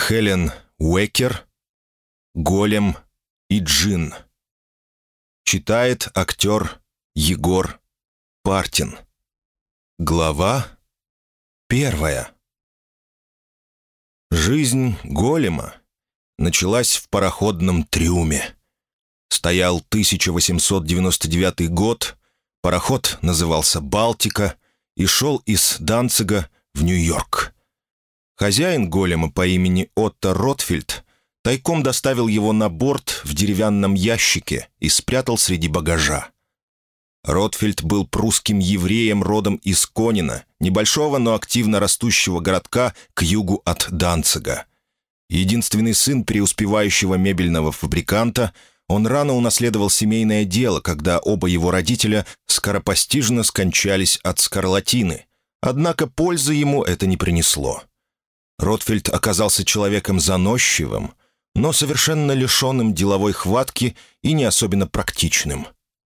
Хелен Уэкер, Голем и Джин. Читает актер Егор Партин. Глава первая. Жизнь голема началась в пароходном трюме. Стоял 1899 год, пароход назывался «Балтика» и шел из Данцига в Нью-Йорк. Хозяин голема по имени Отто Ротфельд тайком доставил его на борт в деревянном ящике и спрятал среди багажа. Ротфельд был прусским евреем родом из Конина, небольшого, но активно растущего городка к югу от Данцига. Единственный сын преуспевающего мебельного фабриканта, он рано унаследовал семейное дело, когда оба его родителя скоропостижно скончались от скарлатины. Однако пользы ему это не принесло. Ротфельд оказался человеком заносчивым, но совершенно лишенным деловой хватки и не особенно практичным.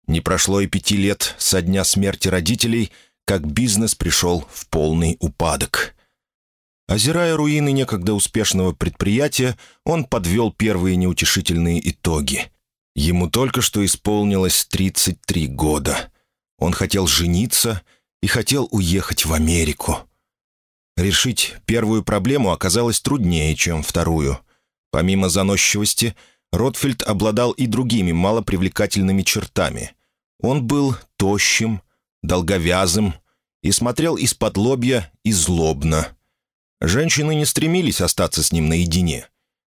Не прошло и пяти лет со дня смерти родителей, как бизнес пришел в полный упадок. Озирая руины некогда успешного предприятия, он подвел первые неутешительные итоги. Ему только что исполнилось 33 года. Он хотел жениться и хотел уехать в Америку. Решить первую проблему оказалось труднее, чем вторую. Помимо заносчивости, Ротфельд обладал и другими малопривлекательными чертами. Он был тощим, долговязым и смотрел из-под лобья и злобно. Женщины не стремились остаться с ним наедине.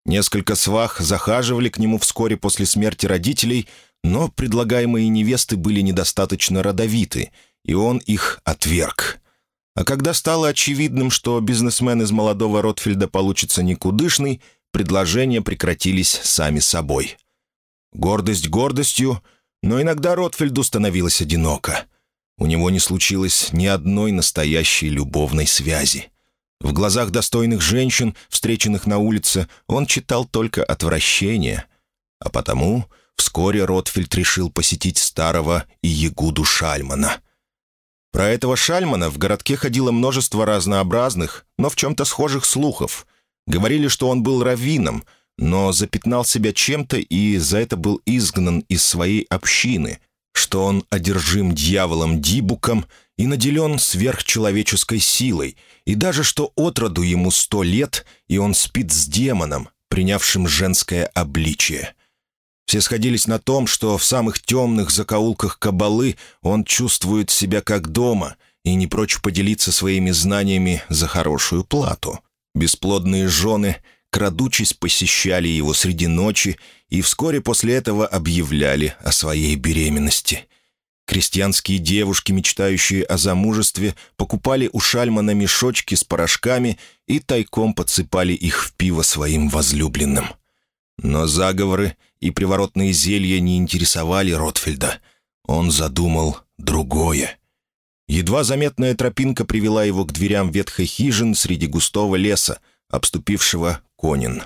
Несколько свах захаживали к нему вскоре после смерти родителей, но предлагаемые невесты были недостаточно родовиты, и он их отверг. А когда стало очевидным, что бизнесмен из молодого Ротфельда получится никудышный, предложения прекратились сами собой. Гордость гордостью, но иногда Ротфельду становилось одиноко. У него не случилось ни одной настоящей любовной связи. В глазах достойных женщин, встреченных на улице, он читал только отвращение. А потому вскоре Ротфельд решил посетить старого Иегуду Шальмана — про этого Шальмана в городке ходило множество разнообразных, но в чем-то схожих слухов. Говорили, что он был раввином, но запятнал себя чем-то и за это был изгнан из своей общины, что он одержим дьяволом Дибуком и наделен сверхчеловеческой силой, и даже что отроду ему сто лет, и он спит с демоном, принявшим женское обличие. Все сходились на том, что в самых темных закоулках кабалы он чувствует себя как дома и не прочь поделиться своими знаниями за хорошую плату. Бесплодные жены, крадучись, посещали его среди ночи и вскоре после этого объявляли о своей беременности. Крестьянские девушки, мечтающие о замужестве, покупали у Шальмана мешочки с порошками и тайком подсыпали их в пиво своим возлюбленным. Но заговоры и приворотные зелья не интересовали Ротфельда. Он задумал другое. Едва заметная тропинка привела его к дверям ветхой хижин среди густого леса, обступившего Конин.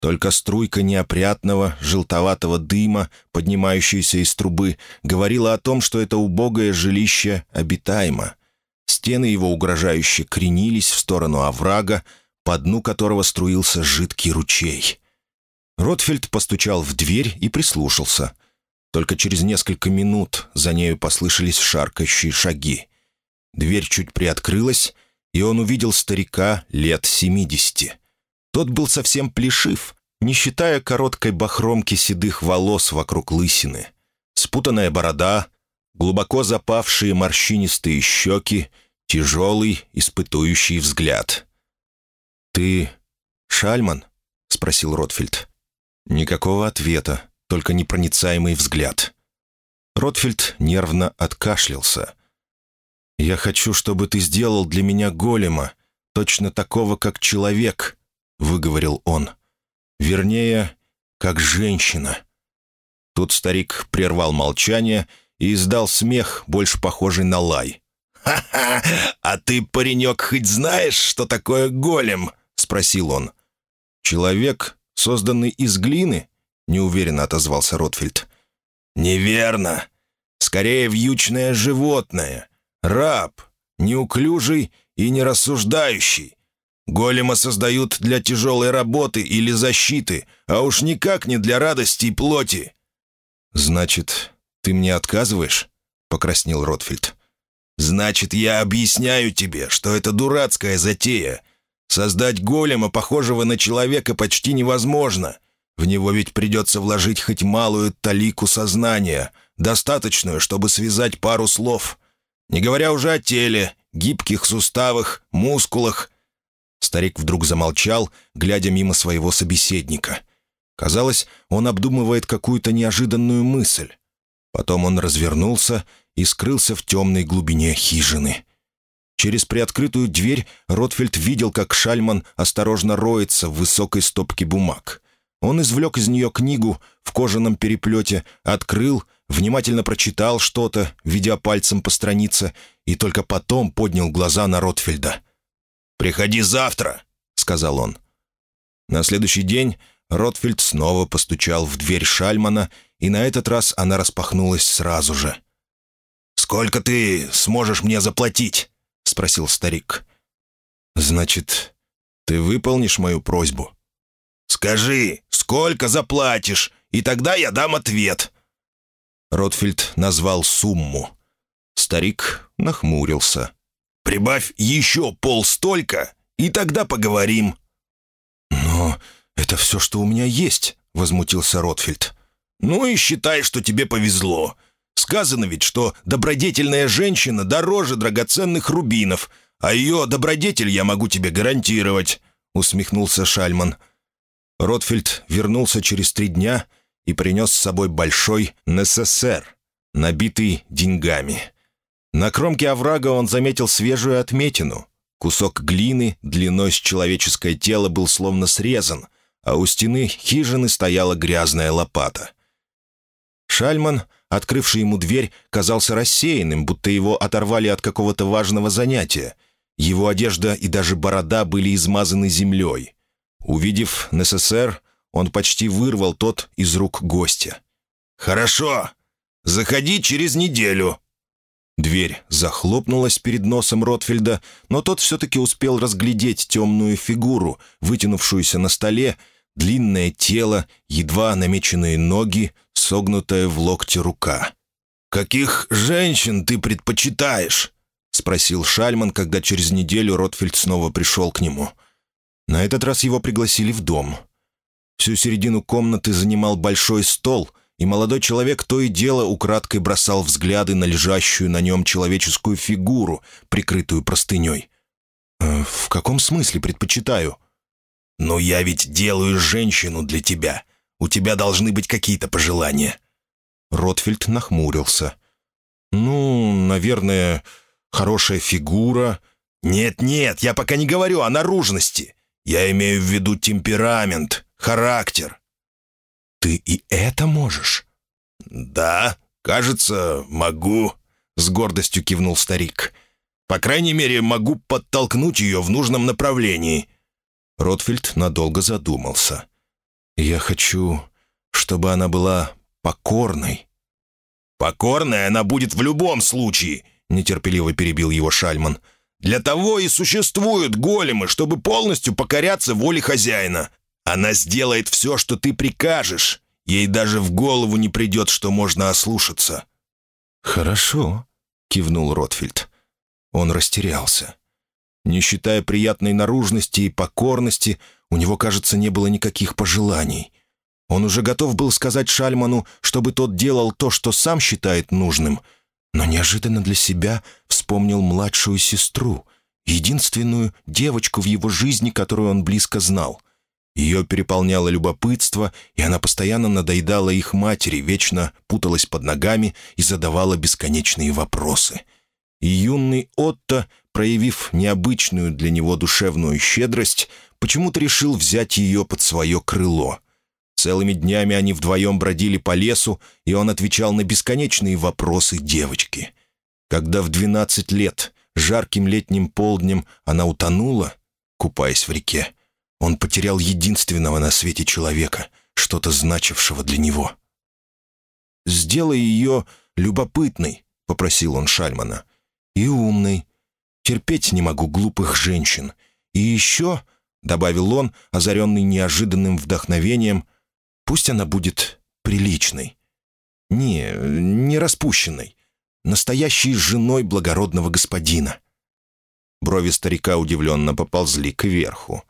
Только струйка неопрятного, желтоватого дыма, поднимающаяся из трубы, говорила о том, что это убогое жилище обитаемо. Стены его угрожающе кренились в сторону оврага, по дну которого струился жидкий ручей. Ротфельд постучал в дверь и прислушался. Только через несколько минут за нею послышались шаркающие шаги. Дверь чуть приоткрылась, и он увидел старика лет семидесяти. Тот был совсем плешив, не считая короткой бахромки седых волос вокруг лысины. Спутанная борода, глубоко запавшие морщинистые щеки, тяжелый, испытующий взгляд. «Ты Шальман?» — спросил Ротфельд. Никакого ответа, только непроницаемый взгляд. Ротфельд нервно откашлялся. «Я хочу, чтобы ты сделал для меня голема, точно такого, как человек», — выговорил он. «Вернее, как женщина». Тут старик прервал молчание и издал смех, больше похожий на лай. «Ха-ха! А ты, паренек, хоть знаешь, что такое голем?» — спросил он. Человек созданный из глины?» — неуверенно отозвался Ротфельд. «Неверно. Скорее, вьючное животное. Раб, неуклюжий и нерассуждающий. Голема создают для тяжелой работы или защиты, а уж никак не для радости и плоти». «Значит, ты мне отказываешь?» — покраснел Ротфильд. «Значит, я объясняю тебе, что это дурацкая затея. Создать голема, похожего на человека, почти невозможно. В него ведь придется вложить хоть малую талику сознания, достаточную, чтобы связать пару слов. Не говоря уже о теле, гибких суставах, мускулах. Старик вдруг замолчал, глядя мимо своего собеседника. Казалось, он обдумывает какую-то неожиданную мысль. Потом он развернулся и скрылся в темной глубине хижины. Через приоткрытую дверь Ротфельд видел, как Шальман осторожно роется в высокой стопке бумаг. Он извлек из нее книгу в кожаном переплете, открыл, внимательно прочитал что-то, ведя пальцем по странице, и только потом поднял глаза на Ротфельда. «Приходи завтра», — сказал он. На следующий день Ротфельд снова постучал в дверь Шальмана, и на этот раз она распахнулась сразу же. «Сколько ты сможешь мне заплатить?» — спросил старик. «Значит, ты выполнишь мою просьбу?» «Скажи, сколько заплатишь, и тогда я дам ответ». Ротфильд назвал сумму. Старик нахмурился. «Прибавь еще полстолько, и тогда поговорим». «Но это все, что у меня есть», — возмутился Ротфильд. «Ну и считай, что тебе повезло. Сказано ведь, что добродетельная женщина дороже драгоценных рубинов, а ее добродетель я могу тебе гарантировать», — усмехнулся Шальман. Ротфельд вернулся через три дня и принес с собой большой НССР, набитый деньгами. На кромке оврага он заметил свежую отметину. Кусок глины длиной с человеческое тело был словно срезан, а у стены хижины стояла грязная лопата. Шальман, открывший ему дверь, казался рассеянным, будто его оторвали от какого-то важного занятия. Его одежда и даже борода были измазаны землей. Увидев НССР, он почти вырвал тот из рук гостя. «Хорошо. Заходи через неделю». Дверь захлопнулась перед носом Ротфельда, но тот все-таки успел разглядеть темную фигуру, вытянувшуюся на столе, длинное тело, едва намеченные ноги, согнутая в локте рука. «Каких женщин ты предпочитаешь?» — спросил Шальман, когда через неделю Ротфельд снова пришел к нему. На этот раз его пригласили в дом. Всю середину комнаты занимал большой стол, и молодой человек то и дело украдкой бросал взгляды на лежащую на нем человеческую фигуру, прикрытую простыней. «Э, «В каком смысле предпочитаю?» «Но я ведь делаю женщину для тебя. У тебя должны быть какие-то пожелания». Ротфельд нахмурился. «Ну, наверное, хорошая фигура». «Нет-нет, я пока не говорю о наружности. Я имею в виду темперамент, характер». «Ты и это можешь?» «Да, кажется, могу», — с гордостью кивнул старик. «По крайней мере, могу подтолкнуть ее в нужном направлении». Ротфильд надолго задумался. «Я хочу, чтобы она была покорной». «Покорной она будет в любом случае», — нетерпеливо перебил его Шальман. Для того и существуют големы, чтобы полностью покоряться воле хозяина. Она сделает все, что ты прикажешь. Ей даже в голову не придет, что можно ослушаться». «Хорошо», — кивнул Ротфильд. Он растерялся. Не считая приятной наружности и покорности, у него, кажется, не было никаких пожеланий. Он уже готов был сказать Шальману, чтобы тот делал то, что сам считает нужным — но неожиданно для себя вспомнил младшую сестру, единственную девочку в его жизни, которую он близко знал. Ее переполняло любопытство, и она постоянно надоедала их матери, вечно путалась под ногами и задавала бесконечные вопросы. И юный Отто, проявив необычную для него душевную щедрость, почему-то решил взять ее под свое крыло — Целыми днями они вдвоем бродили по лесу, и он отвечал на бесконечные вопросы девочки. Когда в двенадцать лет, жарким летним полднем, она утонула, купаясь в реке, он потерял единственного на свете человека, что-то значившего для него. «Сделай ее любопытной», — попросил он Шальмана, — «и умной. Терпеть не могу глупых женщин. И еще, — добавил он, озаренный неожиданным вдохновением, — пусть она будет приличной. Не, не распущенной. Настоящей женой благородного господина. Брови старика удивленно поползли кверху.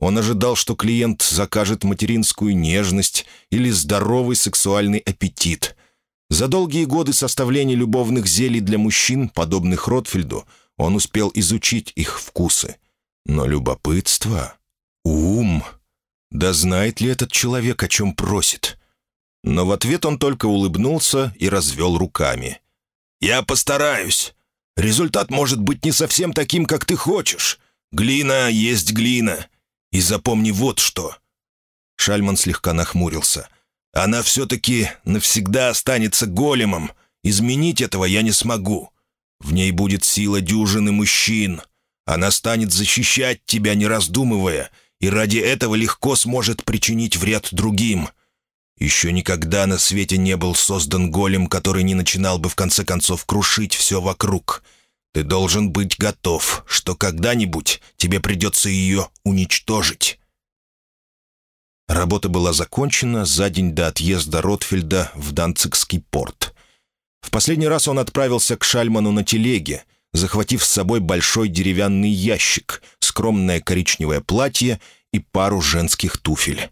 Он ожидал, что клиент закажет материнскую нежность или здоровый сексуальный аппетит. За долгие годы составления любовных зелий для мужчин, подобных Ротфельду, он успел изучить их вкусы. Но любопытство, ум... Да знает ли этот человек, о чем просит? Но в ответ он только улыбнулся и развел руками. «Я постараюсь. Результат может быть не совсем таким, как ты хочешь. Глина есть глина. И запомни вот что». Шальман слегка нахмурился. «Она все-таки навсегда останется големом. Изменить этого я не смогу. В ней будет сила дюжины мужчин. Она станет защищать тебя, не раздумывая, и ради этого легко сможет причинить вред другим. Еще никогда на свете не был создан голем, который не начинал бы в конце концов крушить все вокруг. Ты должен быть готов, что когда-нибудь тебе придется ее уничтожить». Работа была закончена за день до отъезда Ротфельда в Данцигский порт. В последний раз он отправился к Шальману на телеге, захватив с собой большой деревянный ящик, скромное коричневое платье и пару женских туфель.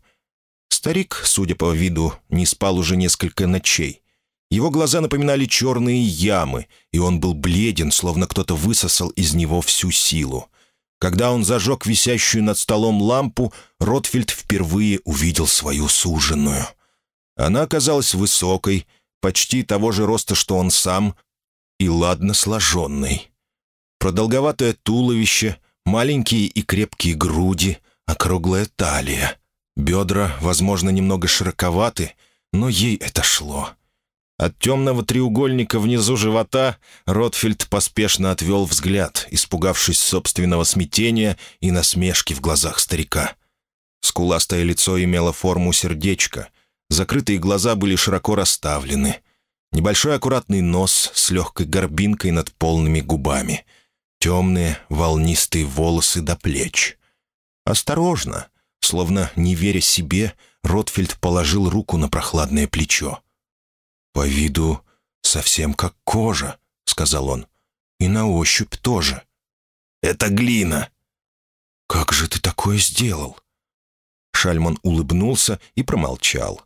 Старик, судя по виду, не спал уже несколько ночей. Его глаза напоминали черные ямы, и он был бледен, словно кто-то высосал из него всю силу. Когда он зажег висящую над столом лампу, Ротфельд впервые увидел свою суженую. Она оказалась высокой, почти того же роста, что он сам, и ладно сложенной. Продолговатое туловище, маленькие и крепкие груди, округлая талия. Бедра, возможно, немного широковаты, но ей это шло. От темного треугольника внизу живота Ротфельд поспешно отвел взгляд, испугавшись собственного смятения и насмешки в глазах старика. Скуластое лицо имело форму сердечка, закрытые глаза были широко расставлены. Небольшой аккуратный нос с легкой горбинкой над полными губами. Темные волнистые волосы до плеч. Осторожно, словно не веря себе, Ротфельд положил руку на прохладное плечо. «По виду совсем как кожа», — сказал он. «И на ощупь тоже». «Это глина». «Как же ты такое сделал?» Шальман улыбнулся и промолчал.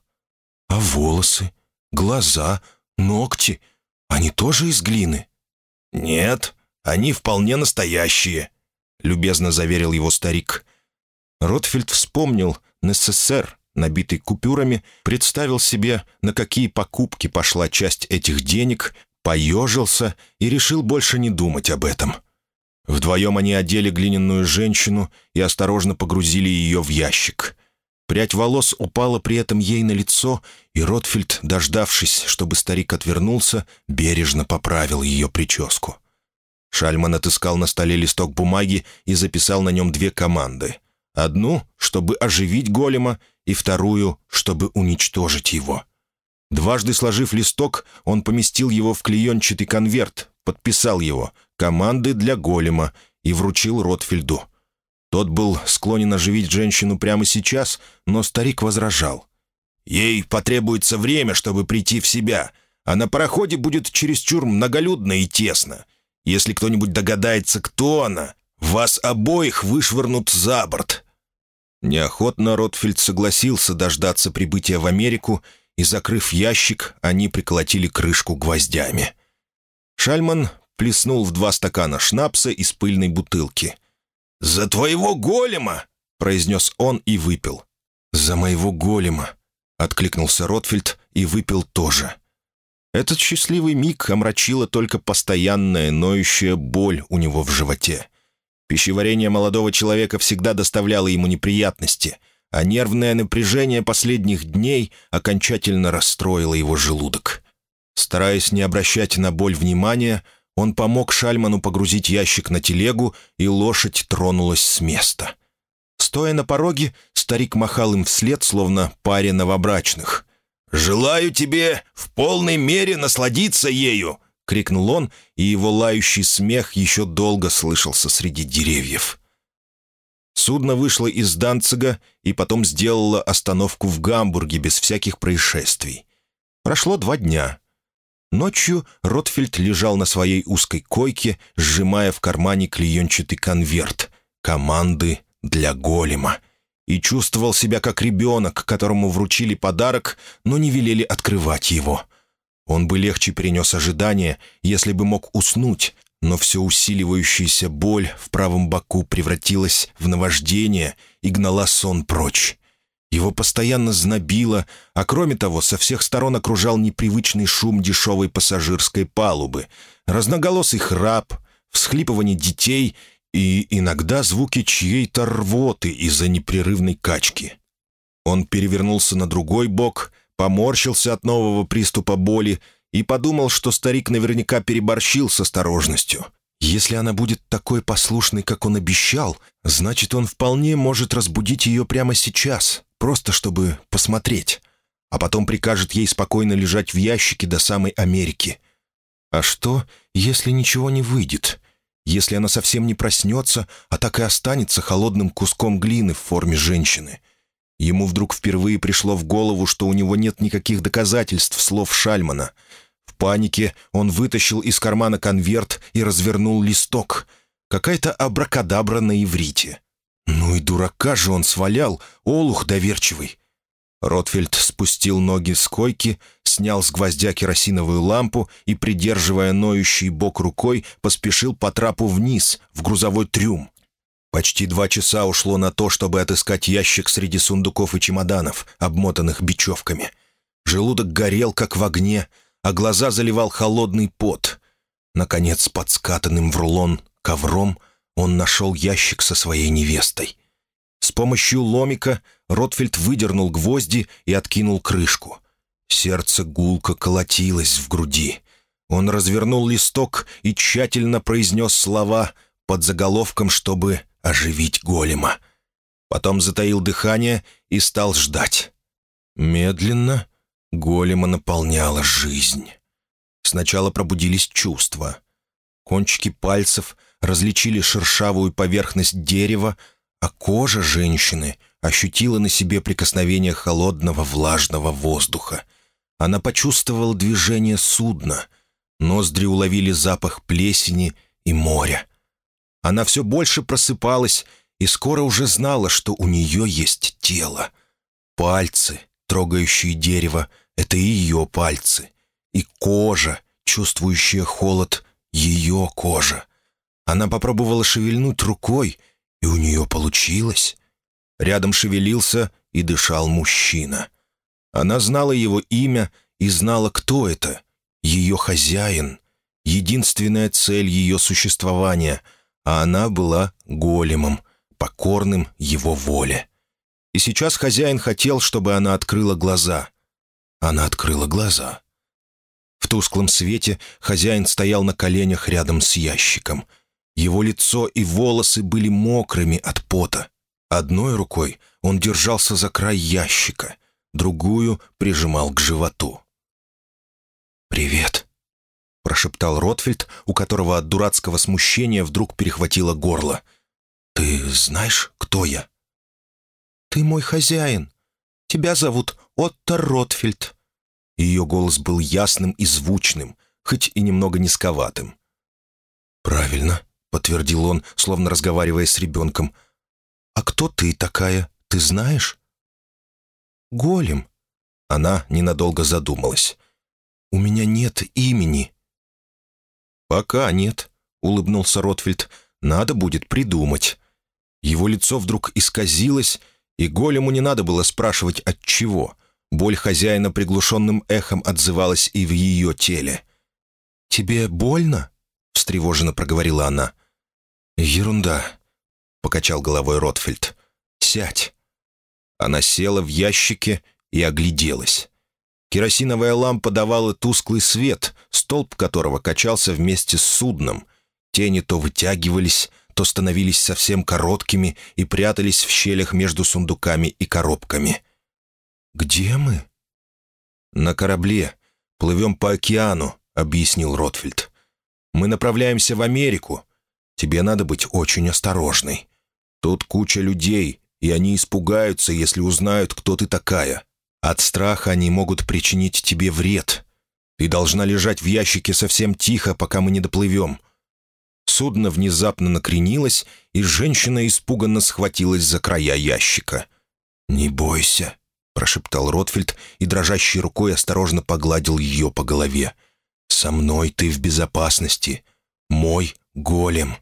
«А волосы, глаза, ногти, они тоже из глины?» «Нет, они вполне настоящие», — любезно заверил его старик. Ротфельд вспомнил НССР, набитый купюрами, представил себе, на какие покупки пошла часть этих денег, поежился и решил больше не думать об этом. Вдвоем они одели глиняную женщину и осторожно погрузили ее в ящик. Прядь волос упала при этом ей на лицо, и Ротфельд, дождавшись, чтобы старик отвернулся, бережно поправил ее прическу. Шальман отыскал на столе листок бумаги и записал на нем две команды. Одну, чтобы оживить голема, и вторую, чтобы уничтожить его. Дважды сложив листок, он поместил его в клеенчатый конверт, подписал его «Команды для голема» и вручил Ротфельду. Тот был склонен оживить женщину прямо сейчас, но старик возражал. «Ей потребуется время, чтобы прийти в себя, а на пароходе будет чересчур многолюдно и тесно. Если кто-нибудь догадается, кто она, вас обоих вышвырнут за борт». Неохотно Ротфельд согласился дождаться прибытия в Америку, и, закрыв ящик, они приколотили крышку гвоздями. Шальман плеснул в два стакана шнапса из пыльной бутылки. «За твоего голема!» — произнес он и выпил. «За моего голема!» — откликнулся Ротфельд и выпил тоже. Этот счастливый миг омрачила только постоянная ноющая боль у него в животе. Пищеварение молодого человека всегда доставляло ему неприятности, а нервное напряжение последних дней окончательно расстроило его желудок. Стараясь не обращать на боль внимания, он помог Шальману погрузить ящик на телегу, и лошадь тронулась с места. Стоя на пороге, старик махал им вслед, словно паре новобрачных. «Желаю тебе в полной мере насладиться ею!» — крикнул он, и его лающий смех еще долго слышался среди деревьев. Судно вышло из Данцига и потом сделало остановку в Гамбурге без всяких происшествий. Прошло два дня. Ночью Ротфельд лежал на своей узкой койке, сжимая в кармане клеенчатый конверт «Команды для голема» и чувствовал себя как ребенок, которому вручили подарок, но не велели открывать его. Он бы легче перенес ожидания, если бы мог уснуть, но все усиливающаяся боль в правом боку превратилась в наваждение и гнала сон прочь. Его постоянно знобило, а кроме того, со всех сторон окружал непривычный шум дешевой пассажирской палубы, разноголосый храп, всхлипывание детей и иногда звуки чьей-то рвоты из-за непрерывной качки. Он перевернулся на другой бок, поморщился от нового приступа боли и подумал, что старик наверняка переборщил с осторожностью. Если она будет такой послушной, как он обещал, значит, он вполне может разбудить ее прямо сейчас, просто чтобы посмотреть, а потом прикажет ей спокойно лежать в ящике до самой Америки. А что, если ничего не выйдет? Если она совсем не проснется, а так и останется холодным куском глины в форме женщины? Ему вдруг впервые пришло в голову, что у него нет никаких доказательств слов Шальмана. В панике он вытащил из кармана конверт и развернул листок. Какая-то абракадабра на иврите. Ну и дурака же он свалял, олух доверчивый. Ротфельд спустил ноги с койки, снял с гвоздя керосиновую лампу и, придерживая ноющий бок рукой, поспешил по трапу вниз, в грузовой трюм. Почти два часа ушло на то, чтобы отыскать ящик среди сундуков и чемоданов, обмотанных бечевками. Желудок горел, как в огне, а глаза заливал холодный пот. Наконец, под скатанным в рулон ковром, он нашел ящик со своей невестой. С помощью ломика Ротфельд выдернул гвозди и откинул крышку. Сердце гулко колотилось в груди. Он развернул листок и тщательно произнес слова под заголовком, чтобы оживить голема. Потом затаил дыхание и стал ждать. Медленно голема наполняла жизнь. Сначала пробудились чувства. Кончики пальцев различили шершавую поверхность дерева, а кожа женщины ощутила на себе прикосновение холодного влажного воздуха. Она почувствовала движение судна. Ноздри уловили запах плесени и моря. Она все больше просыпалась и скоро уже знала, что у нее есть тело. Пальцы, трогающие дерево, — это ее пальцы. И кожа, чувствующая холод, — ее кожа. Она попробовала шевельнуть рукой, и у нее получилось. Рядом шевелился и дышал мужчина. Она знала его имя и знала, кто это. Ее хозяин. Единственная цель ее существования — а она была големом, покорным его воле. И сейчас хозяин хотел, чтобы она открыла глаза. Она открыла глаза. В тусклом свете хозяин стоял на коленях рядом с ящиком. Его лицо и волосы были мокрыми от пота. Одной рукой он держался за край ящика, другую прижимал к животу. «Привет», — прошептал Ротфельд, у которого от дурацкого смущения вдруг перехватило горло. «Ты знаешь, кто я?» «Ты мой хозяин. Тебя зовут Отто Ротфельд». Ее голос был ясным и звучным, хоть и немного низковатым. «Правильно», — подтвердил он, словно разговаривая с ребенком. «А кто ты такая, ты знаешь?» «Голем». Она ненадолго задумалась. «У меня нет имени», «Пока нет», — улыбнулся Ротфельд. «Надо будет придумать». Его лицо вдруг исказилось, и голему не надо было спрашивать, от чего. Боль хозяина приглушенным эхом отзывалась и в ее теле. «Тебе больно?» — встревоженно проговорила она. «Ерунда», — покачал головой Ротфельд. «Сядь». Она села в ящике и огляделась. Керосиновая лампа давала тусклый свет, столб которого качался вместе с судном. Тени то вытягивались, то становились совсем короткими и прятались в щелях между сундуками и коробками. «Где мы?» «На корабле. Плывем по океану», — объяснил Ротфельд. «Мы направляемся в Америку. Тебе надо быть очень осторожной. Тут куча людей, и они испугаются, если узнают, кто ты такая. От страха они могут причинить тебе вред. Ты должна лежать в ящике совсем тихо, пока мы не доплывем». Судно внезапно накренилось, и женщина испуганно схватилась за края ящика. «Не бойся», — прошептал Ротфельд и дрожащей рукой осторожно погладил ее по голове. «Со мной ты в безопасности. Мой голем».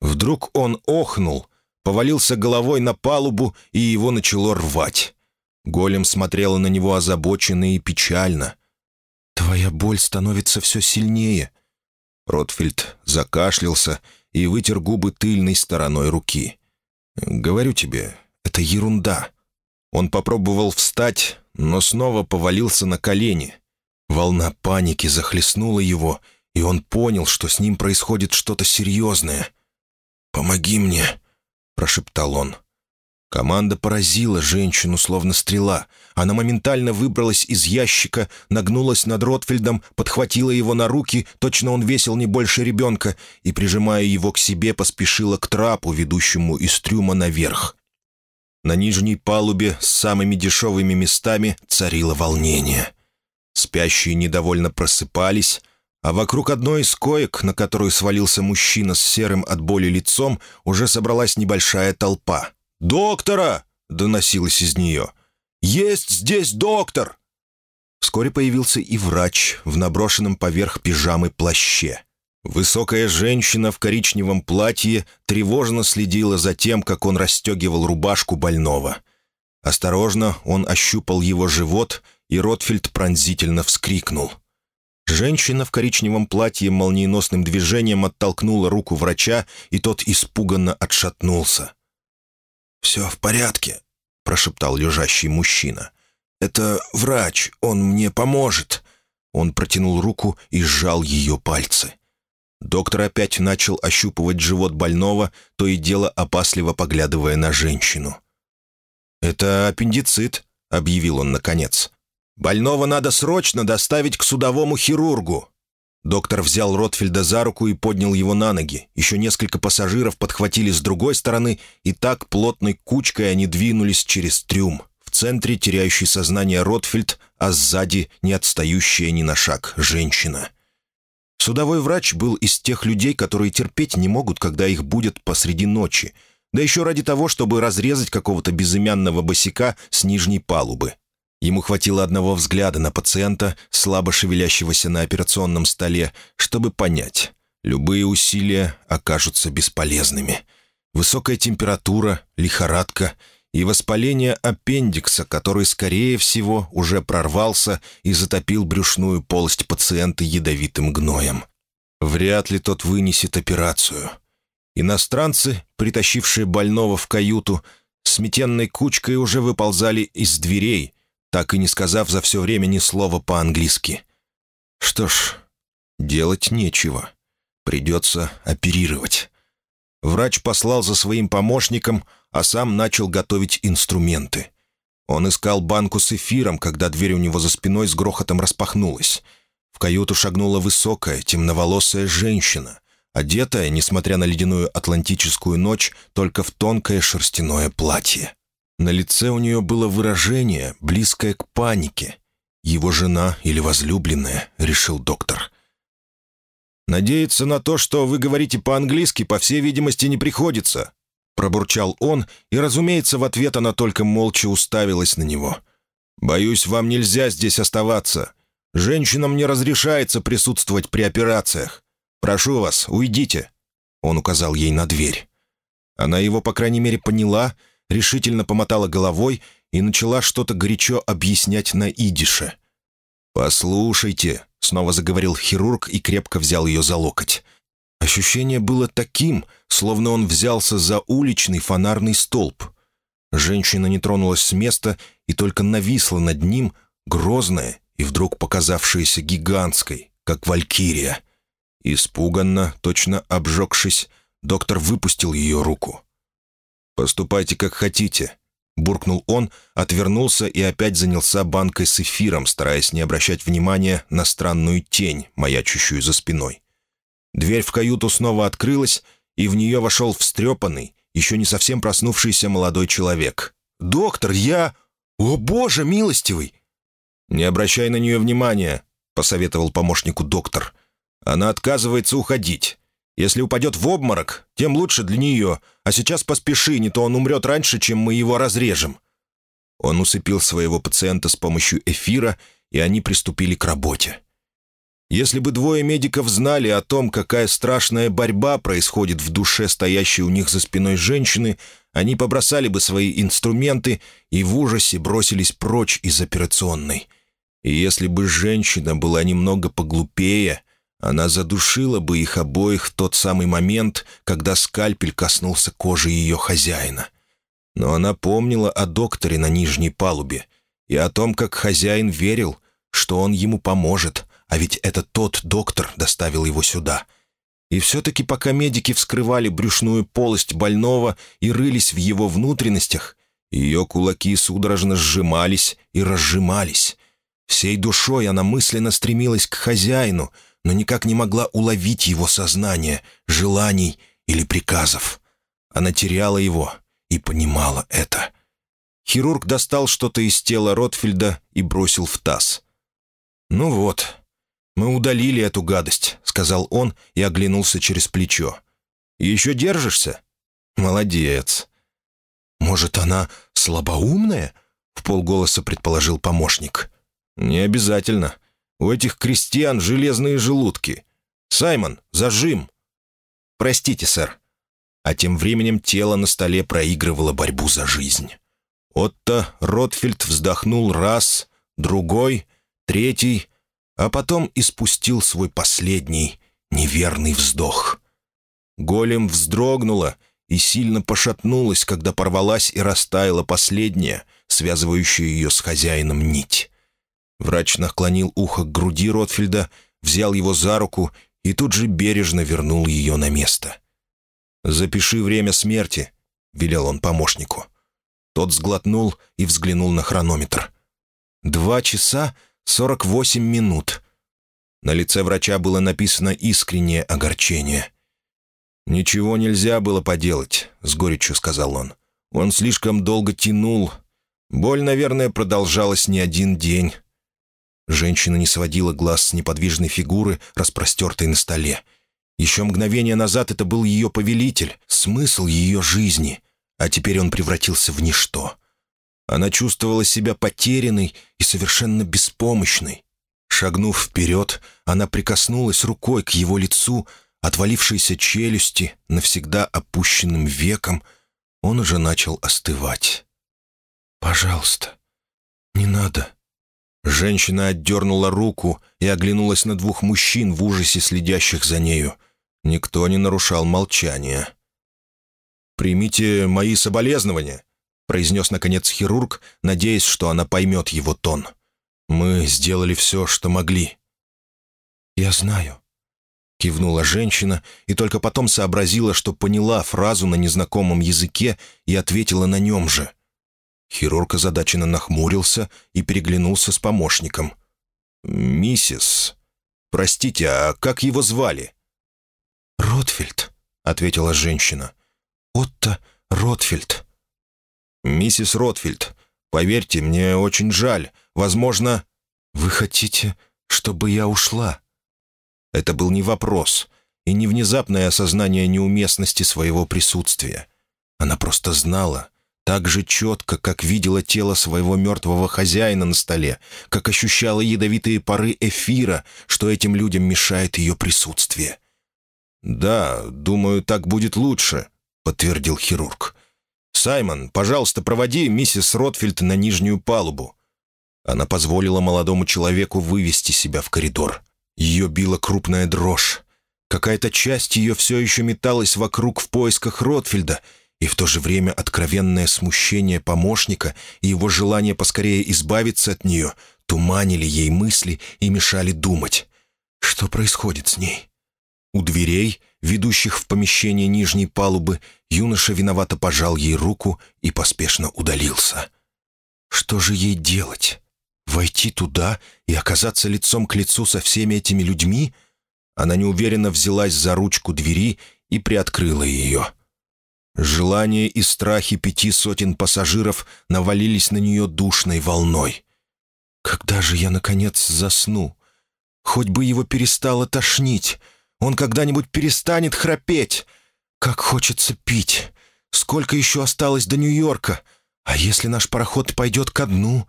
Вдруг он охнул, повалился головой на палубу, и его начало рвать. Голем смотрела на него озабоченно и печально. «Твоя боль становится все сильнее». Ротфельд закашлялся и вытер губы тыльной стороной руки. «Говорю тебе, это ерунда». Он попробовал встать, но снова повалился на колени. Волна паники захлестнула его, и он понял, что с ним происходит что-то серьезное. «Помоги мне», — прошептал он. Команда поразила женщину, словно стрела. Она моментально выбралась из ящика, нагнулась над Ротфельдом, подхватила его на руки, точно он весил не больше ребенка, и, прижимая его к себе, поспешила к трапу, ведущему из трюма наверх. На нижней палубе с самыми дешевыми местами царило волнение. Спящие недовольно просыпались, а вокруг одной из коек, на которую свалился мужчина с серым от боли лицом, уже собралась небольшая толпа — «Доктора!» — доносилось из нее. «Есть здесь доктор!» Вскоре появился и врач в наброшенном поверх пижамы плаще. Высокая женщина в коричневом платье тревожно следила за тем, как он расстегивал рубашку больного. Осторожно он ощупал его живот, и Ротфельд пронзительно вскрикнул. Женщина в коричневом платье молниеносным движением оттолкнула руку врача, и тот испуганно отшатнулся. «Все в порядке», — прошептал лежащий мужчина. «Это врач, он мне поможет». Он протянул руку и сжал ее пальцы. Доктор опять начал ощупывать живот больного, то и дело опасливо поглядывая на женщину. «Это аппендицит», — объявил он наконец. «Больного надо срочно доставить к судовому хирургу». Доктор взял Ротфельда за руку и поднял его на ноги. Еще несколько пассажиров подхватили с другой стороны, и так плотной кучкой они двинулись через трюм. В центре теряющий сознание Ротфельд, а сзади не отстающая ни на шаг женщина. Судовой врач был из тех людей, которые терпеть не могут, когда их будет посреди ночи, да еще ради того, чтобы разрезать какого-то безымянного босика с нижней палубы. Ему хватило одного взгляда на пациента, слабо шевелящегося на операционном столе, чтобы понять, любые усилия окажутся бесполезными. Высокая температура, лихорадка и воспаление аппендикса, который, скорее всего, уже прорвался и затопил брюшную полость пациента ядовитым гноем. Вряд ли тот вынесет операцию. Иностранцы, притащившие больного в каюту, сметенной кучкой уже выползали из дверей — так и не сказав за все время ни слова по-английски. Что ж, делать нечего. Придется оперировать. Врач послал за своим помощником, а сам начал готовить инструменты. Он искал банку с эфиром, когда дверь у него за спиной с грохотом распахнулась. В каюту шагнула высокая, темноволосая женщина, одетая, несмотря на ледяную атлантическую ночь, только в тонкое шерстяное платье. На лице у нее было выражение, близкое к панике. «Его жена или возлюбленная», — решил доктор. «Надеяться на то, что вы говорите по-английски, по всей видимости, не приходится», — пробурчал он, и, разумеется, в ответ она только молча уставилась на него. «Боюсь, вам нельзя здесь оставаться. Женщинам не разрешается присутствовать при операциях. Прошу вас, уйдите», — он указал ей на дверь. Она его, по крайней мере, поняла — решительно помотала головой и начала что-то горячо объяснять на идише. «Послушайте», — снова заговорил хирург и крепко взял ее за локоть. Ощущение было таким, словно он взялся за уличный фонарный столб. Женщина не тронулась с места и только нависла над ним, грозная и вдруг показавшаяся гигантской, как валькирия. Испуганно, точно обжегшись, доктор выпустил ее руку. «Поступайте, как хотите», — буркнул он, отвернулся и опять занялся банкой с эфиром, стараясь не обращать внимания на странную тень, маячущую за спиной. Дверь в каюту снова открылась, и в нее вошел встрепанный, еще не совсем проснувшийся молодой человек. «Доктор, я... О, боже, милостивый!» «Не обращай на нее внимания», — посоветовал помощнику доктор. «Она отказывается уходить. Если упадет в обморок, тем лучше для нее, а сейчас поспеши, не то он умрет раньше, чем мы его разрежем». Он усыпил своего пациента с помощью эфира, и они приступили к работе. Если бы двое медиков знали о том, какая страшная борьба происходит в душе стоящей у них за спиной женщины, они побросали бы свои инструменты и в ужасе бросились прочь из операционной. И если бы женщина была немного поглупее, она задушила бы их обоих в тот самый момент, когда скальпель коснулся кожи ее хозяина. Но она помнила о докторе на нижней палубе и о том, как хозяин верил, что он ему поможет, а ведь это тот доктор доставил его сюда. И все-таки пока медики вскрывали брюшную полость больного и рылись в его внутренностях, ее кулаки судорожно сжимались и разжимались. Всей душой она мысленно стремилась к хозяину, но никак не могла уловить его сознание, желаний или приказов. Она теряла его и понимала это. Хирург достал что-то из тела Ротфельда и бросил в таз. «Ну вот, «Мы удалили эту гадость», — сказал он и оглянулся через плечо. «Еще держишься?» «Молодец». «Может, она слабоумная?» — в полголоса предположил помощник. «Не обязательно. У этих крестьян железные желудки. Саймон, зажим!» «Простите, сэр». А тем временем тело на столе проигрывало борьбу за жизнь. Отто Ротфельд вздохнул раз, другой, третий — а потом испустил свой последний неверный вздох. Голем вздрогнула и сильно пошатнулась, когда порвалась и растаяла последняя, связывающая ее с хозяином нить. Врач наклонил ухо к груди Ротфельда, взял его за руку и тут же бережно вернул ее на место. «Запиши время смерти», — велел он помощнику. Тот сглотнул и взглянул на хронометр. «Два часа Сорок восемь минут. На лице врача было написано искреннее огорчение. «Ничего нельзя было поделать», — с горечью сказал он. «Он слишком долго тянул. Боль, наверное, продолжалась не один день». Женщина не сводила глаз с неподвижной фигуры, распростертой на столе. Еще мгновение назад это был ее повелитель, смысл ее жизни, а теперь он превратился в ничто. Она чувствовала себя потерянной и совершенно беспомощной. Шагнув вперед, она прикоснулась рукой к его лицу, отвалившейся челюсти, навсегда опущенным веком. Он уже начал остывать. «Пожалуйста, не надо». Женщина отдернула руку и оглянулась на двух мужчин в ужасе, следящих за нею. Никто не нарушал молчания. «Примите мои соболезнования», произнес, наконец, хирург, надеясь, что она поймет его тон. «Мы сделали все, что могли». «Я знаю», — кивнула женщина и только потом сообразила, что поняла фразу на незнакомом языке и ответила на нем же. Хирург озадаченно нахмурился и переглянулся с помощником. «Миссис, простите, а как его звали?» «Ротфельд», — ответила женщина. «Отто Ротфельд». «Миссис Ротфильд, поверьте, мне очень жаль. Возможно...» «Вы хотите, чтобы я ушла?» Это был не вопрос и не внезапное осознание неуместности своего присутствия. Она просто знала, так же четко, как видела тело своего мертвого хозяина на столе, как ощущала ядовитые пары эфира, что этим людям мешает ее присутствие. «Да, думаю, так будет лучше», — подтвердил хирург. «Саймон, пожалуйста, проводи миссис Ротфильд на нижнюю палубу». Она позволила молодому человеку вывести себя в коридор. Ее била крупная дрожь. Какая-то часть ее все еще металась вокруг в поисках Ротфильда, и в то же время откровенное смущение помощника и его желание поскорее избавиться от нее туманили ей мысли и мешали думать. Что происходит с ней? У дверей ведущих в помещение нижней палубы, юноша виновато пожал ей руку и поспешно удалился. Что же ей делать? Войти туда и оказаться лицом к лицу со всеми этими людьми? Она неуверенно взялась за ручку двери и приоткрыла ее. Желания и страхи пяти сотен пассажиров навалились на нее душной волной. «Когда же я, наконец, засну? Хоть бы его перестало тошнить. Он когда-нибудь перестанет храпеть. Как хочется пить. Сколько еще осталось до Нью-Йорка? А если наш пароход пойдет ко дну?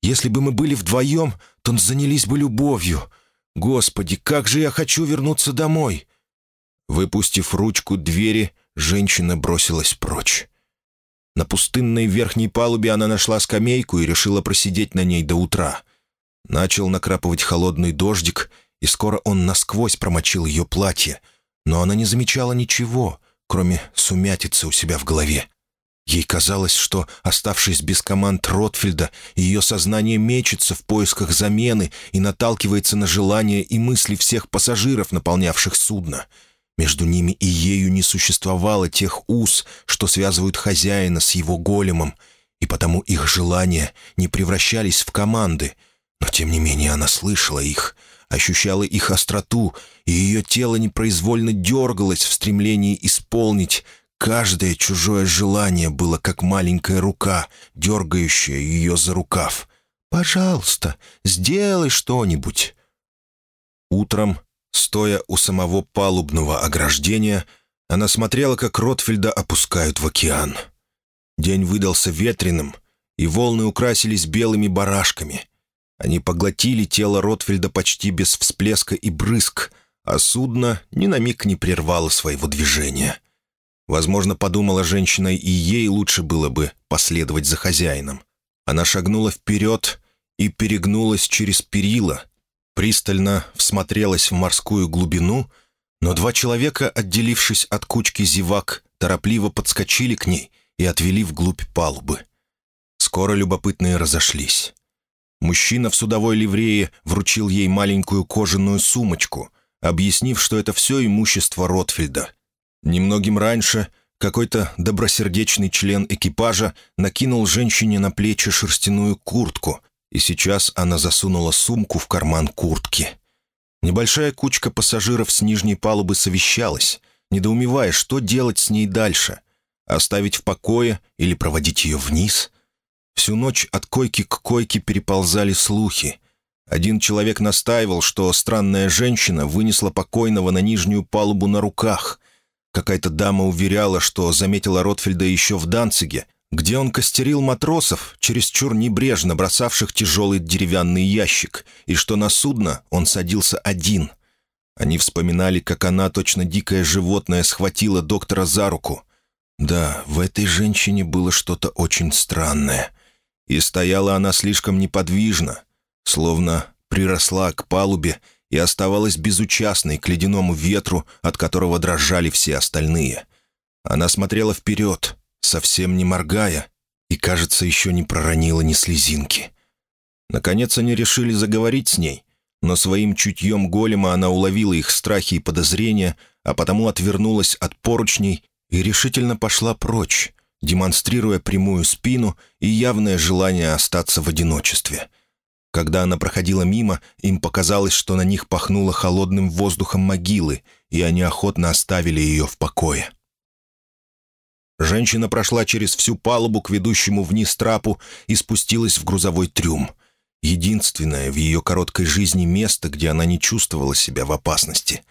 Если бы мы были вдвоем, то занялись бы любовью. Господи, как же я хочу вернуться домой!» Выпустив ручку двери, женщина бросилась прочь. На пустынной верхней палубе она нашла скамейку и решила просидеть на ней до утра. Начал накрапывать холодный дождик, и скоро он насквозь промочил ее платье, но она не замечала ничего, кроме сумятицы у себя в голове. Ей казалось, что, оставшись без команд Ротфельда, ее сознание мечется в поисках замены и наталкивается на желания и мысли всех пассажиров, наполнявших судно. Между ними и ею не существовало тех уз, что связывают хозяина с его големом, и потому их желания не превращались в команды. Но, тем не менее, она слышала их, ощущала их остроту, и ее тело непроизвольно дергалось в стремлении исполнить Каждое чужое желание было как маленькая рука, дергающая ее за рукав. «Пожалуйста, сделай что-нибудь». Утром, стоя у самого палубного ограждения, она смотрела, как Ротфельда опускают в океан. День выдался ветреным, и волны украсились белыми барашками. Они поглотили тело Ротфельда почти без всплеска и брызг, а судно ни на миг не прервало своего движения — Возможно, подумала женщина, и ей лучше было бы последовать за хозяином. Она шагнула вперед и перегнулась через перила, пристально всмотрелась в морскую глубину, но два человека, отделившись от кучки зевак, торопливо подскочили к ней и отвели вглубь палубы. Скоро любопытные разошлись. Мужчина в судовой ливрее вручил ей маленькую кожаную сумочку, объяснив, что это все имущество Ротфельда — Немногим раньше какой-то добросердечный член экипажа накинул женщине на плечи шерстяную куртку, и сейчас она засунула сумку в карман куртки. Небольшая кучка пассажиров с нижней палубы совещалась, недоумевая, что делать с ней дальше — оставить в покое или проводить ее вниз. Всю ночь от койки к койке переползали слухи. Один человек настаивал, что странная женщина вынесла покойного на нижнюю палубу на руках — Какая-то дама уверяла, что заметила Ротфельда еще в Данциге, где он костерил матросов, чересчур небрежно бросавших тяжелый деревянный ящик, и что на судно он садился один. Они вспоминали, как она, точно дикое животное, схватила доктора за руку. Да, в этой женщине было что-то очень странное. И стояла она слишком неподвижно, словно приросла к палубе и оставалась безучастной к ледяному ветру, от которого дрожали все остальные. Она смотрела вперед, совсем не моргая, и, кажется, еще не проронила ни слезинки. Наконец они решили заговорить с ней, но своим чутьем голема она уловила их страхи и подозрения, а потому отвернулась от поручней и решительно пошла прочь, демонстрируя прямую спину и явное желание остаться в одиночестве — когда она проходила мимо, им показалось, что на них пахнуло холодным воздухом могилы, и они охотно оставили ее в покое. Женщина прошла через всю палубу к ведущему вниз трапу и спустилась в грузовой трюм. Единственное в ее короткой жизни место, где она не чувствовала себя в опасности.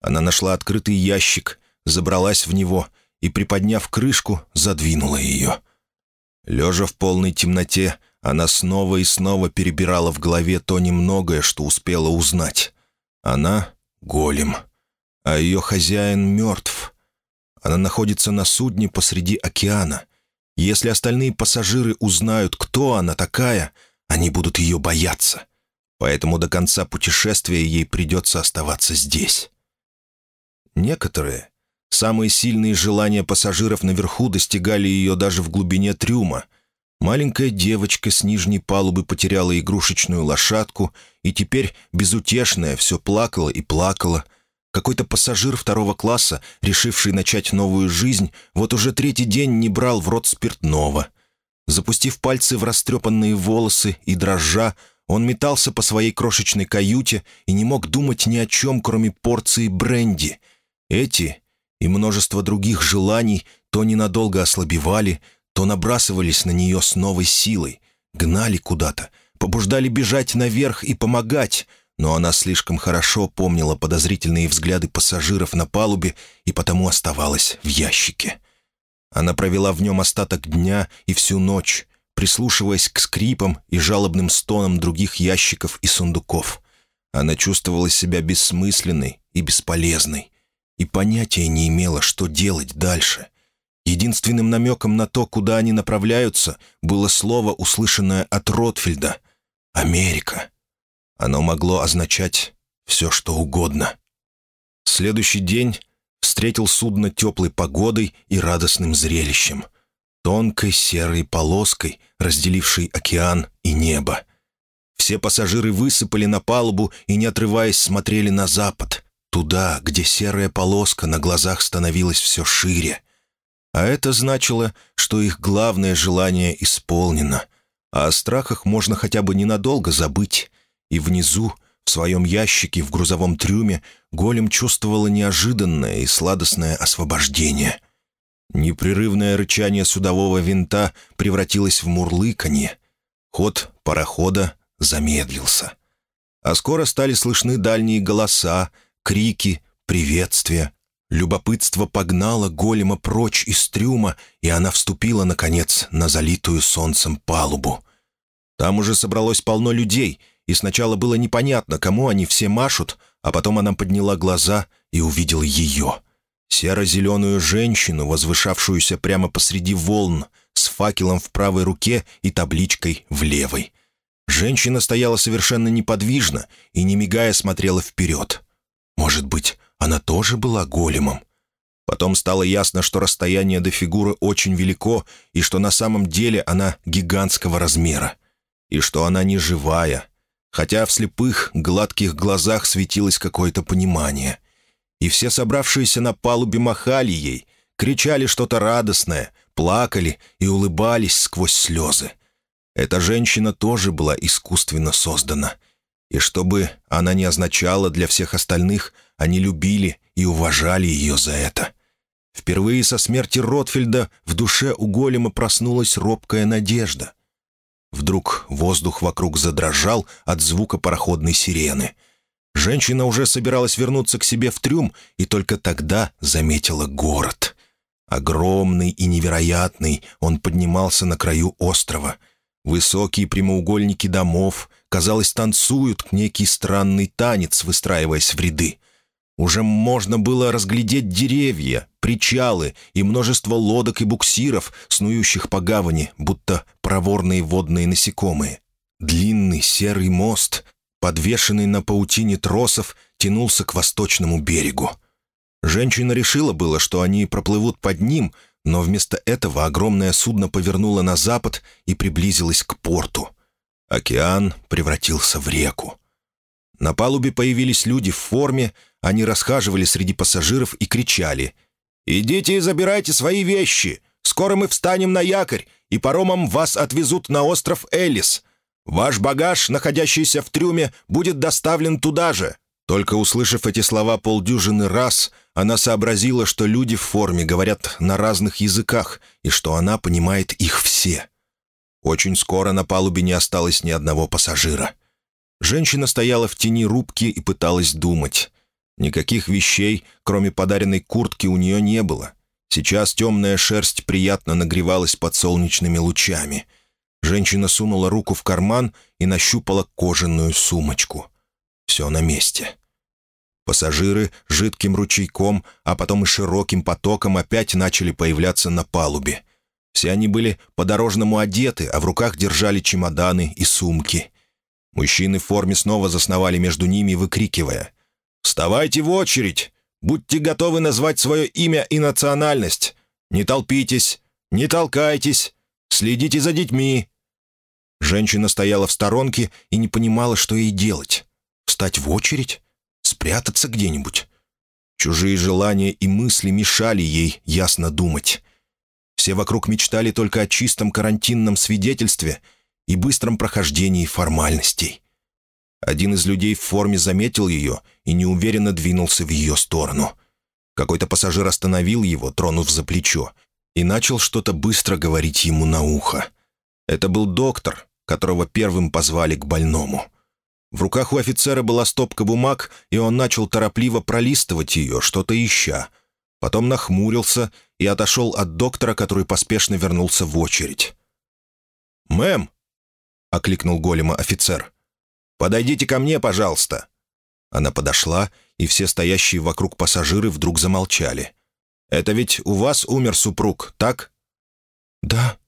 Она нашла открытый ящик, забралась в него и, приподняв крышку, задвинула ее. Лежа в полной темноте, она снова и снова перебирала в голове то немногое, что успела узнать. Она — голем, а ее хозяин мертв. Она находится на судне посреди океана. Если остальные пассажиры узнают, кто она такая, они будут ее бояться. Поэтому до конца путешествия ей придется оставаться здесь. Некоторые, самые сильные желания пассажиров наверху достигали ее даже в глубине трюма — Маленькая девочка с нижней палубы потеряла игрушечную лошадку и теперь, безутешная, все плакала и плакала. Какой-то пассажир второго класса, решивший начать новую жизнь, вот уже третий день не брал в рот спиртного. Запустив пальцы в растрепанные волосы и дрожжа, он метался по своей крошечной каюте и не мог думать ни о чем, кроме порции бренди. Эти и множество других желаний то ненадолго ослабевали, то набрасывались на нее с новой силой, гнали куда-то, побуждали бежать наверх и помогать, но она слишком хорошо помнила подозрительные взгляды пассажиров на палубе и потому оставалась в ящике. Она провела в нем остаток дня и всю ночь, прислушиваясь к скрипам и жалобным стонам других ящиков и сундуков. Она чувствовала себя бессмысленной и бесполезной, и понятия не имела, что делать дальше. Единственным намеком на то, куда они направляются, было слово, услышанное от Ротфельда — «Америка». Оно могло означать все, что угодно. Следующий день встретил судно теплой погодой и радостным зрелищем. Тонкой серой полоской, разделившей океан и небо. Все пассажиры высыпали на палубу и, не отрываясь, смотрели на запад, туда, где серая полоска на глазах становилась все шире. А это значило, что их главное желание исполнено, а о страхах можно хотя бы ненадолго забыть и внизу, в своем ящике в грузовом трюме, голем чувствовала неожиданное и сладостное освобождение. Непрерывное рычание судового винта превратилось в мурлыканье. Ход парохода замедлился. А скоро стали слышны дальние голоса, крики, приветствия. Любопытство погнало голема прочь из трюма, и она вступила, наконец, на залитую солнцем палубу. Там уже собралось полно людей, и сначала было непонятно, кому они все машут, а потом она подняла глаза и увидела ее. Серо-зеленую женщину, возвышавшуюся прямо посреди волн, с факелом в правой руке и табличкой в левой. Женщина стояла совершенно неподвижно и, не мигая, смотрела вперед. Может быть, она тоже была големом? Потом стало ясно, что расстояние до фигуры очень велико и что на самом деле она гигантского размера. И что она не живая, хотя в слепых, гладких глазах светилось какое-то понимание. И все собравшиеся на палубе махали ей, кричали что-то радостное, плакали и улыбались сквозь слезы. Эта женщина тоже была искусственно создана. И чтобы она не означала для всех остальных, они любили и уважали ее за это. Впервые со смерти Ротфельда в душе у голема проснулась робкая надежда — Вдруг воздух вокруг задрожал от звука пароходной сирены. Женщина уже собиралась вернуться к себе в трюм и только тогда заметила город. Огромный и невероятный он поднимался на краю острова. Высокие прямоугольники домов, казалось, танцуют некий странный танец, выстраиваясь в ряды. Уже можно было разглядеть деревья, причалы и множество лодок и буксиров, снующих по гавани, будто проворные водные насекомые. Длинный серый мост, подвешенный на паутине тросов, тянулся к восточному берегу. Женщина решила было, что они проплывут под ним, но вместо этого огромное судно повернуло на запад и приблизилось к порту. Океан превратился в реку. На палубе появились люди в форме, они расхаживали среди пассажиров и кричали. «Идите и забирайте свои вещи! Скоро мы встанем на якорь, и паромом вас отвезут на остров Элис. Ваш багаж, находящийся в трюме, будет доставлен туда же». Только услышав эти слова полдюжины раз, она сообразила, что люди в форме говорят на разных языках и что она понимает их все. Очень скоро на палубе не осталось ни одного пассажира. Женщина стояла в тени рубки и пыталась думать. Никаких вещей, кроме подаренной куртки, у нее не было. Сейчас темная шерсть приятно нагревалась под солнечными лучами. Женщина сунула руку в карман и нащупала кожаную сумочку. Все на месте. Пассажиры жидким ручейком, а потом и широким потоком опять начали появляться на палубе. Все они были по-дорожному одеты, а в руках держали чемоданы и сумки. Мужчины в форме снова засновали между ними, выкрикивая — «Вставайте в очередь! Будьте готовы назвать свое имя и национальность! Не толпитесь! Не толкайтесь! Следите за детьми!» Женщина стояла в сторонке и не понимала, что ей делать. Встать в очередь? Спрятаться где-нибудь? Чужие желания и мысли мешали ей ясно думать. Все вокруг мечтали только о чистом карантинном свидетельстве и быстром прохождении формальностей. Один из людей в форме заметил ее и неуверенно двинулся в ее сторону. Какой-то пассажир остановил его, тронув за плечо. и начал что-то быстро говорить ему на ухо. Это был доктор, которого первым позвали к больному. В руках у офицера была стопка бумаг, и он начал торопливо пролистывать ее, что-то ища. Потом нахмурился и отошел от доктора, который поспешно вернулся в очередь. «Мэм!» — окликнул голема офицер. «Подойдите ко мне, пожалуйста!» Она подошла, и все стоящие вокруг пассажиры вдруг замолчали. «Это ведь у вас умер супруг, так?» «Да».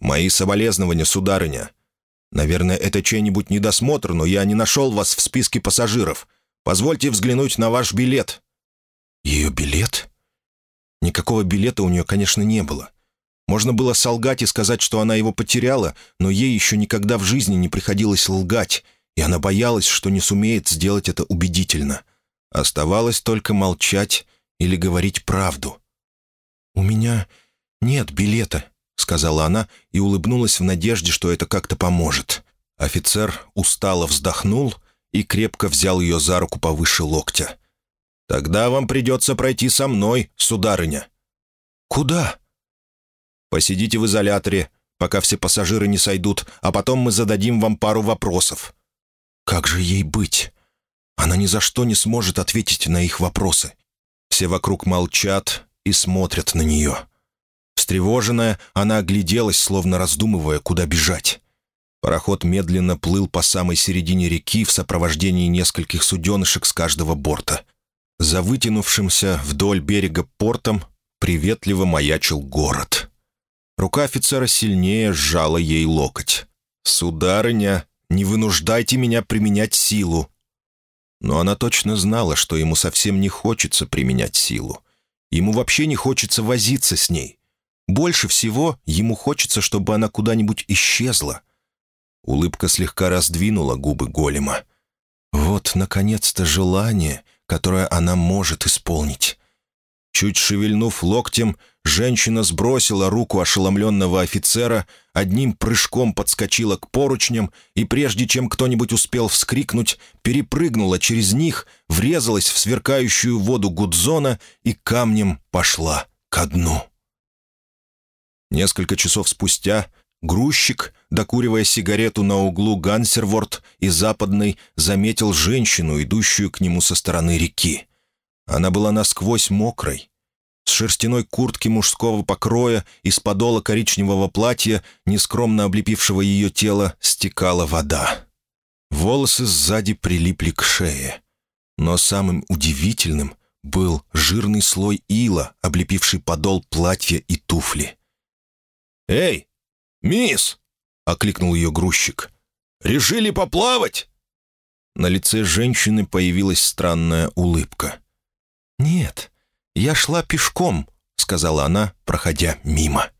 «Мои соболезнования, сударыня. Наверное, это чей-нибудь недосмотр, но я не нашел вас в списке пассажиров. Позвольте взглянуть на ваш билет». «Ее билет?» Никакого билета у нее, конечно, не было. Можно было солгать и сказать, что она его потеряла, но ей еще никогда в жизни не приходилось лгать, и она боялась, что не сумеет сделать это убедительно. Оставалось только молчать или говорить правду. «У меня нет билета», — сказала она и улыбнулась в надежде, что это как-то поможет. Офицер устало вздохнул и крепко взял ее за руку повыше локтя. «Тогда вам придется пройти со мной, сударыня». «Куда?» «Посидите в изоляторе, пока все пассажиры не сойдут, а потом мы зададим вам пару вопросов». «Как же ей быть? Она ни за что не сможет ответить на их вопросы. Все вокруг молчат и смотрят на нее. Встревоженная, она огляделась, словно раздумывая, куда бежать. Пароход медленно плыл по самой середине реки в сопровождении нескольких суденышек с каждого борта. За вытянувшимся вдоль берега портом приветливо маячил город. Рука офицера сильнее сжала ей локоть. «Сударыня, не вынуждайте меня применять силу», но она точно знала, что ему совсем не хочется применять силу. Ему вообще не хочется возиться с ней. Больше всего ему хочется, чтобы она куда-нибудь исчезла. Улыбка слегка раздвинула губы голема. Вот, наконец-то, желание, которое она может исполнить. Чуть шевельнув локтем, женщина сбросила руку ошеломленного офицера, одним прыжком подскочила к поручням и, прежде чем кто-нибудь успел вскрикнуть, перепрыгнула через них, врезалась в сверкающую воду Гудзона и камнем пошла ко дну. Несколько часов спустя грузчик, докуривая сигарету на углу Гансерворд и Западной, заметил женщину, идущую к нему со стороны реки. Она была насквозь мокрой, с шерстяной куртки мужского покроя и с подола коричневого платья, нескромно облепившего ее тело, стекала вода. Волосы сзади прилипли к шее. Но самым удивительным был жирный слой ила, облепивший подол платья и туфли. «Эй, мисс!» — окликнул ее грузчик. «Решили поплавать?» На лице женщины появилась странная улыбка. «Нет, «Я шла пешком», — сказала она, проходя мимо.